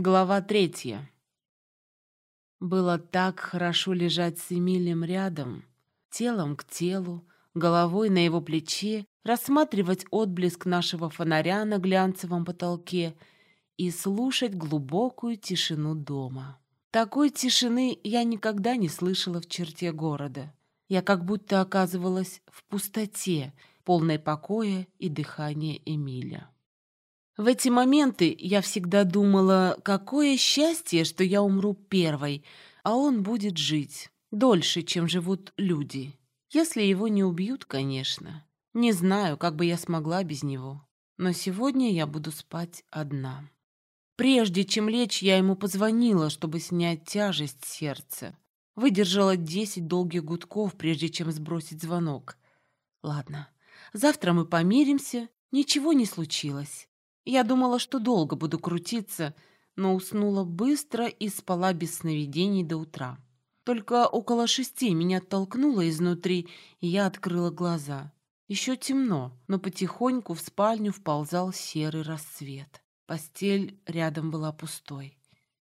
Глава третья. Было так хорошо лежать с Эмилием рядом, телом к телу, головой на его плече, рассматривать отблеск нашего фонаря на глянцевом потолке и слушать глубокую тишину дома. Такой тишины я никогда не слышала в черте города. Я как будто оказывалась в пустоте, полной покоя и дыхания Эмиля. В эти моменты я всегда думала, какое счастье, что я умру первой, а он будет жить дольше, чем живут люди. Если его не убьют, конечно. Не знаю, как бы я смогла без него. Но сегодня я буду спать одна. Прежде чем лечь, я ему позвонила, чтобы снять тяжесть сердца. Выдержала десять долгих гудков, прежде чем сбросить звонок. Ладно, завтра мы помиримся, ничего не случилось. Я думала, что долго буду крутиться, но уснула быстро и спала без сновидений до утра. Только около шести меня толкнуло изнутри, и я открыла глаза. Еще темно, но потихоньку в спальню вползал серый рассвет. Постель рядом была пустой.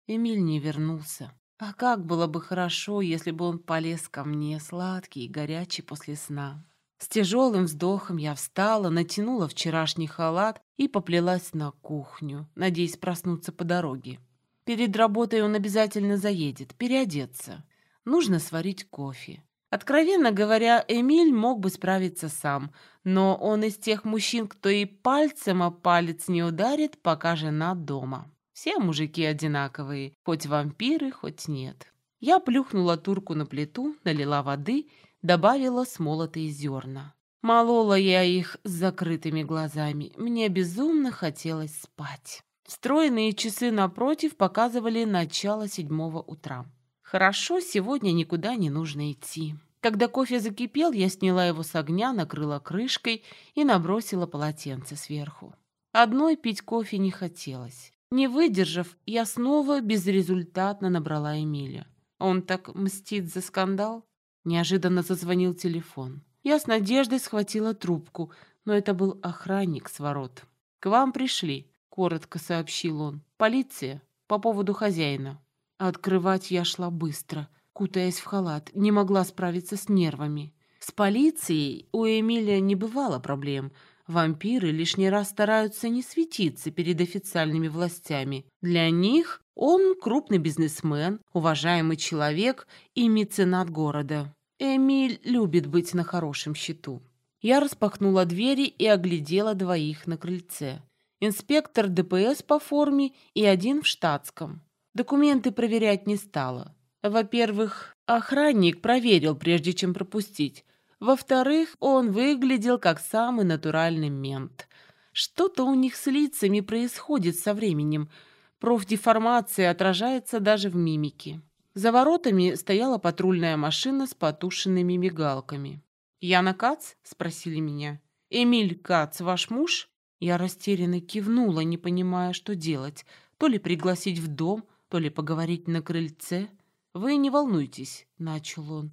Эмиль не вернулся. А как было бы хорошо, если бы он полез ко мне, сладкий и горячий после сна. С тяжелым вздохом я встала, натянула вчерашний халат и поплелась на кухню, надеясь проснуться по дороге. Перед работой он обязательно заедет, переодеться. Нужно сварить кофе. Откровенно говоря, Эмиль мог бы справиться сам, но он из тех мужчин, кто и пальцем о палец не ударит, пока жена дома. Все мужики одинаковые, хоть вампиры, хоть нет. Я плюхнула турку на плиту, налила воды добавила смолотые зерна. Молола я их с закрытыми глазами. Мне безумно хотелось спать. Встроенные часы напротив показывали начало седьмого утра. Хорошо, сегодня никуда не нужно идти. Когда кофе закипел, я сняла его с огня, накрыла крышкой и набросила полотенце сверху. Одной пить кофе не хотелось. Не выдержав, я снова безрезультатно набрала Эмиля. Он так мстит за скандал? Неожиданно зазвонил телефон. Я с надеждой схватила трубку, но это был охранник с ворот. «К вам пришли», — коротко сообщил он. «Полиция по поводу хозяина». Открывать я шла быстро, кутаясь в халат, не могла справиться с нервами. С полицией у Эмилия не бывало проблем. Вампиры лишний раз стараются не светиться перед официальными властями. Для них он крупный бизнесмен, уважаемый человек и меценат города. Эмиль любит быть на хорошем счету. Я распахнула двери и оглядела двоих на крыльце. Инспектор ДПС по форме и один в штатском. Документы проверять не стала. Во-первых, охранник проверил, прежде чем пропустить. Во-вторых, он выглядел как самый натуральный мент. Что-то у них с лицами происходит со временем. Профдеформация отражается даже в мимике. За воротами стояла патрульная машина с потушенными мигалками. «Яна Кац?» — спросили меня. «Эмиль Кац, ваш муж?» Я растерянно кивнула, не понимая, что делать. То ли пригласить в дом, то ли поговорить на крыльце. «Вы не волнуйтесь», — начал он.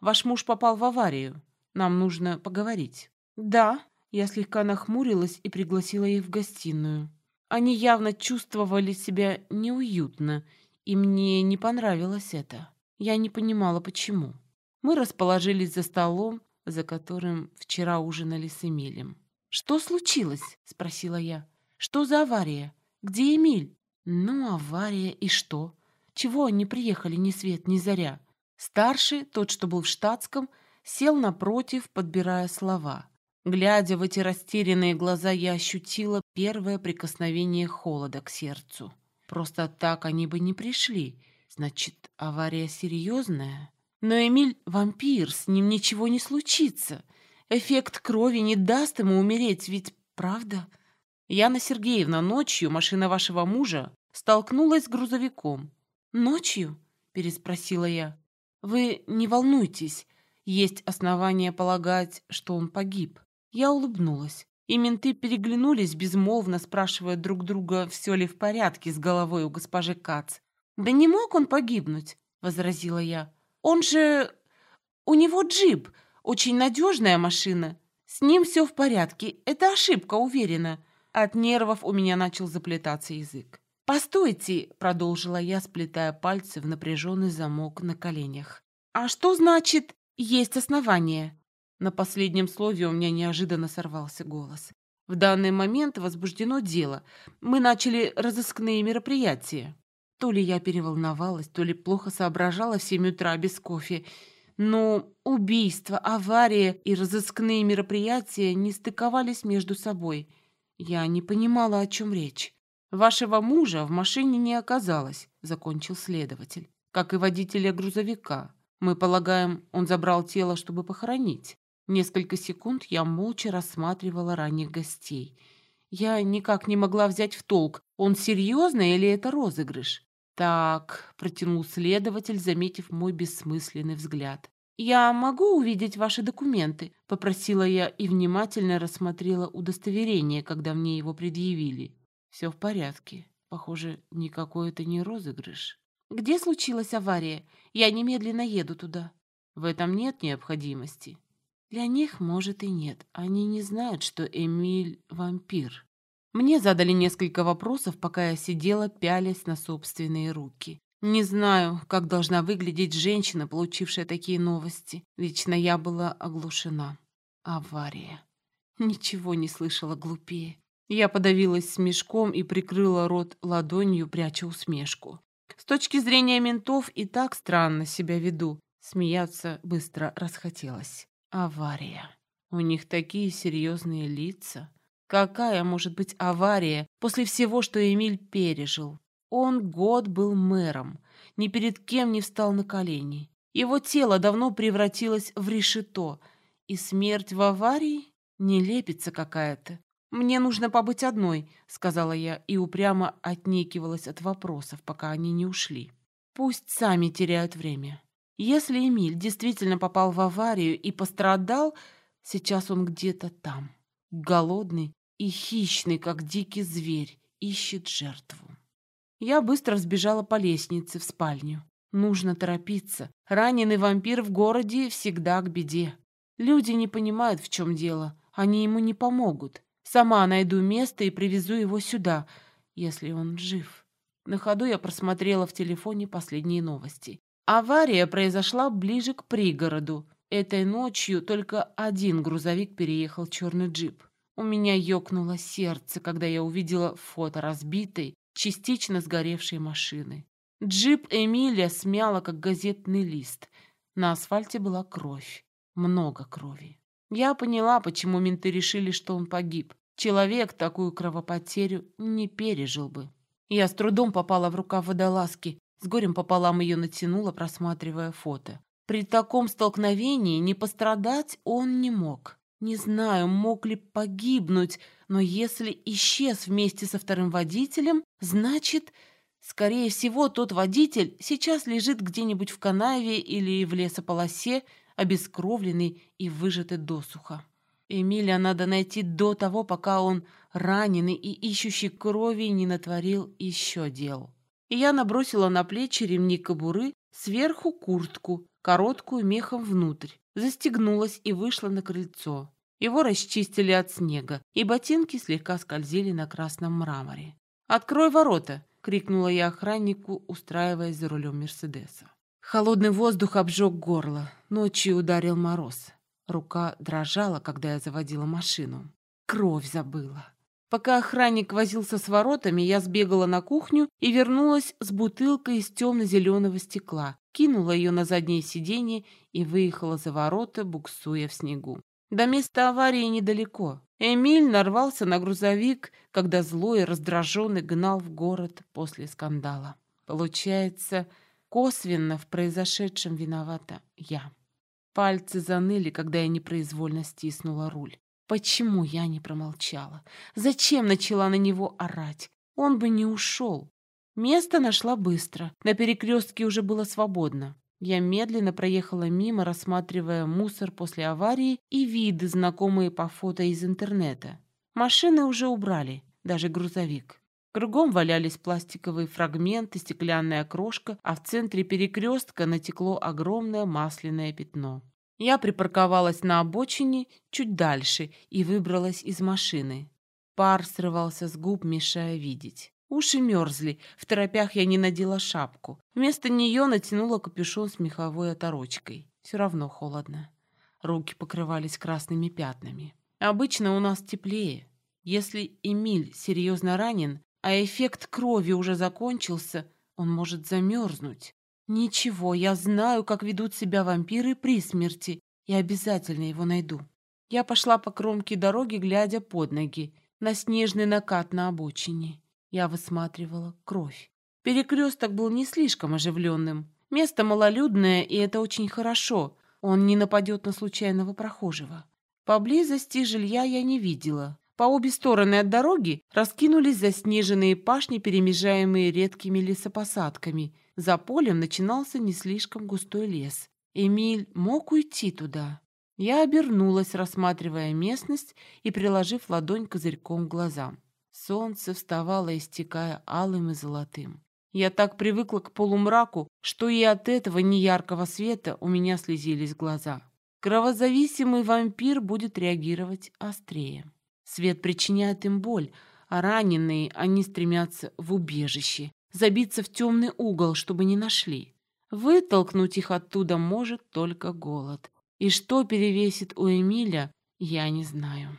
«Ваш муж попал в аварию. Нам нужно поговорить». «Да», — я слегка нахмурилась и пригласила их в гостиную. Они явно чувствовали себя неуютно и мне не понравилось это. Я не понимала, почему. Мы расположились за столом, за которым вчера ужинали с Эмилем. «Что случилось?» — спросила я. «Что за авария? Где Эмиль?» «Ну, авария и что? Чего они приехали ни свет, ни заря?» Старший, тот, что был в штатском, сел напротив, подбирая слова. Глядя в эти растерянные глаза, я ощутила первое прикосновение холода к сердцу. Просто так они бы не пришли. Значит, авария серьезная. Но Эмиль — вампир, с ним ничего не случится. Эффект крови не даст ему умереть, ведь правда? Яна Сергеевна, ночью машина вашего мужа столкнулась с грузовиком. «Ночью?» — переспросила я. «Вы не волнуйтесь. Есть основания полагать, что он погиб». Я улыбнулась и менты переглянулись, безмолвно спрашивая друг друга, все ли в порядке с головой у госпожи Кац. «Да не мог он погибнуть», — возразила я. «Он же... У него джип, очень надежная машина. С ним все в порядке, это ошибка, уверена». От нервов у меня начал заплетаться язык. «Постойте!» — продолжила я, сплетая пальцы в напряженный замок на коленях. «А что значит «есть основания»?» На последнем слове у меня неожиданно сорвался голос. В данный момент возбуждено дело. Мы начали разыскные мероприятия. То ли я переволновалась, то ли плохо соображала в семь утра без кофе. Но убийство, авария и разыскные мероприятия не стыковались между собой. Я не понимала, о чем речь. «Вашего мужа в машине не оказалось», — закончил следователь. «Как и водителя грузовика. Мы полагаем, он забрал тело, чтобы похоронить». Несколько секунд я молча рассматривала ранних гостей. Я никак не могла взять в толк, он серьезно или это розыгрыш. «Так», — протянул следователь, заметив мой бессмысленный взгляд. «Я могу увидеть ваши документы?» — попросила я и внимательно рассмотрела удостоверение, когда мне его предъявили. Все в порядке. Похоже, никакой это не розыгрыш. Где случилась авария? Я немедленно еду туда. В этом нет необходимости. Для них, может, и нет. Они не знают, что Эмиль — вампир. Мне задали несколько вопросов, пока я сидела, пялясь на собственные руки. Не знаю, как должна выглядеть женщина, получившая такие новости. Лично я была оглушена. Авария. Ничего не слышала глупее. Я подавилась смешком и прикрыла рот ладонью, пряча усмешку. С точки зрения ментов и так странно себя веду. Смеяться быстро расхотелось. Авария. У них такие серьезные лица. Какая может быть авария после всего, что Эмиль пережил? Он год был мэром, ни перед кем не встал на колени. Его тело давно превратилось в решето, и смерть в аварии не лепится какая-то. «Мне нужно побыть одной», — сказала я и упрямо отнекивалась от вопросов, пока они не ушли. «Пусть сами теряют время. Если Эмиль действительно попал в аварию и пострадал, сейчас он где-то там, голодный и хищный, как дикий зверь, ищет жертву». Я быстро сбежала по лестнице в спальню. Нужно торопиться. Раненый вампир в городе всегда к беде. Люди не понимают, в чем дело. Они ему не помогут. Сама найду место и привезу его сюда, если он жив. На ходу я просмотрела в телефоне последние новости. Авария произошла ближе к пригороду. Этой ночью только один грузовик переехал черный джип. У меня ёкнуло сердце, когда я увидела фото разбитой, частично сгоревшей машины. Джип Эмилия смяла, как газетный лист. На асфальте была кровь. Много крови. Я поняла, почему менты решили, что он погиб. Человек такую кровопотерю не пережил бы. Я с трудом попала в рукав водолазки, с горем пополам ее натянула, просматривая фото. При таком столкновении не пострадать он не мог. Не знаю, мог ли погибнуть, но если исчез вместе со вторым водителем, значит, скорее всего, тот водитель сейчас лежит где-нибудь в канаве или в лесополосе, обескровленный и выжатый досуха. Эмиля надо найти до того, пока он, раненый и ищущий крови, не натворил еще дел. И я набросила на плечи ремни кобуры, сверху куртку, короткую мехом внутрь, застегнулась и вышла на крыльцо. Его расчистили от снега, и ботинки слегка скользили на красном мраморе. «Открой ворота!» — крикнула я охраннику, устраиваясь за рулем Мерседеса. Холодный воздух обжег горло, ночью ударил мороз. Рука дрожала, когда я заводила машину. Кровь забыла. Пока охранник возился с воротами, я сбегала на кухню и вернулась с бутылкой из темно-зеленого стекла, кинула ее на заднее сиденье и выехала за ворота, буксуя в снегу. До места аварии недалеко. Эмиль нарвался на грузовик, когда злой и раздраженный гнал в город после скандала. Получается, косвенно в произошедшем виновата я. Пальцы заныли, когда я непроизвольно стиснула руль. Почему я не промолчала? Зачем начала на него орать? Он бы не ушел. Место нашла быстро. На перекрестке уже было свободно. Я медленно проехала мимо, рассматривая мусор после аварии и виды, знакомые по фото из интернета. Машины уже убрали, даже грузовик. Кругом валялись пластиковые фрагменты, стеклянная крошка, а в центре перекрестка натекло огромное масляное пятно. Я припарковалась на обочине чуть дальше и выбралась из машины. Пар срывался с губ, мешая видеть. Уши мерзли, в торопях я не надела шапку. Вместо нее натянула капюшон с меховой оторочкой. Все равно холодно. Руки покрывались красными пятнами. Обычно у нас теплее. Если Эмиль серьезно ранен, а эффект крови уже закончился, он может замерзнуть. Ничего, я знаю, как ведут себя вампиры при смерти, и обязательно его найду. Я пошла по кромке дороги, глядя под ноги, на снежный накат на обочине. Я высматривала кровь. Перекресток был не слишком оживленным. Место малолюдное, и это очень хорошо. Он не нападет на случайного прохожего. Поблизости жилья я не видела. По обе стороны от дороги раскинулись заснеженные пашни, перемежаемые редкими лесопосадками. За полем начинался не слишком густой лес. Эмиль мог уйти туда. Я обернулась, рассматривая местность и приложив ладонь козырьком к глазам. Солнце вставало, истекая алым и золотым. Я так привыкла к полумраку, что и от этого неяркого света у меня слезились глаза. Кровозависимый вампир будет реагировать острее. Свет причиняет им боль, а раненые они стремятся в убежище, забиться в темный угол, чтобы не нашли. Вытолкнуть их оттуда может только голод. И что перевесит у Эмиля, я не знаю.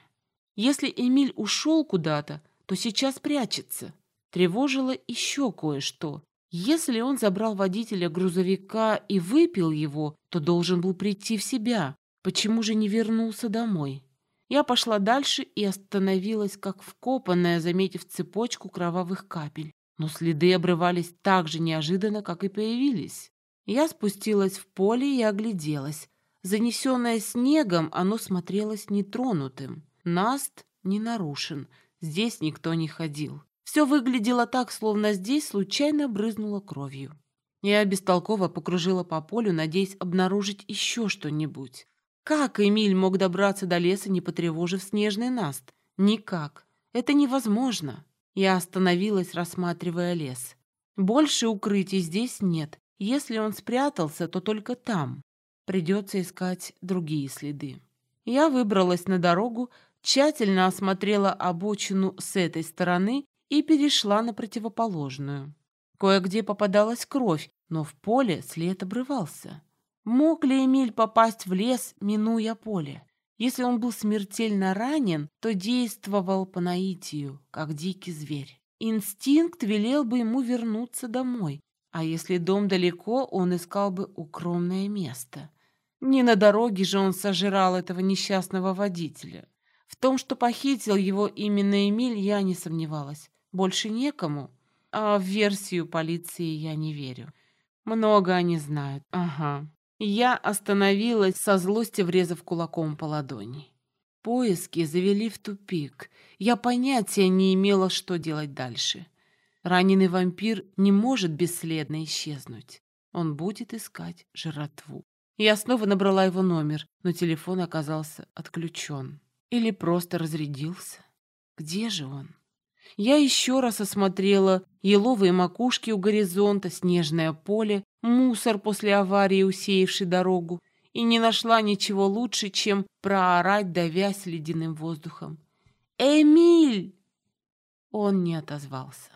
Если Эмиль ушел куда-то, то сейчас прячется. Тревожило еще кое-что. Если он забрал водителя грузовика и выпил его, то должен был прийти в себя. Почему же не вернулся домой? Я пошла дальше и остановилась, как вкопанная, заметив цепочку кровавых капель. Но следы обрывались так же неожиданно, как и появились. Я спустилась в поле и огляделась. Занесенное снегом, оно смотрелось нетронутым. Наст не нарушен, Здесь никто не ходил. Все выглядело так, словно здесь случайно брызнуло кровью. Я бестолково покружила по полю, надеясь обнаружить еще что-нибудь. Как Эмиль мог добраться до леса, не потревожив снежный наст? Никак. Это невозможно. Я остановилась, рассматривая лес. Больше укрытий здесь нет. Если он спрятался, то только там. Придется искать другие следы. Я выбралась на дорогу, тщательно осмотрела обочину с этой стороны и перешла на противоположную. Кое-где попадалась кровь, но в поле след обрывался. Мог ли Эмиль попасть в лес, минуя поле? Если он был смертельно ранен, то действовал по наитию, как дикий зверь. Инстинкт велел бы ему вернуться домой, а если дом далеко, он искал бы укромное место. Не на дороге же он сожрал этого несчастного водителя. В том, что похитил его именно Эмиль, я не сомневалась. Больше некому. А в версию полиции я не верю. Много они знают. Ага. Я остановилась со злости, врезав кулаком по ладони. Поиски завели в тупик. Я понятия не имела, что делать дальше. Раненый вампир не может бесследно исчезнуть. Он будет искать жратву. Я снова набрала его номер, но телефон оказался отключен. Или просто разрядился? Где же он? Я еще раз осмотрела еловые макушки у горизонта, снежное поле, мусор после аварии, усеявший дорогу, и не нашла ничего лучше, чем проорать, давясь ледяным воздухом. «Эмиль!» Он не отозвался.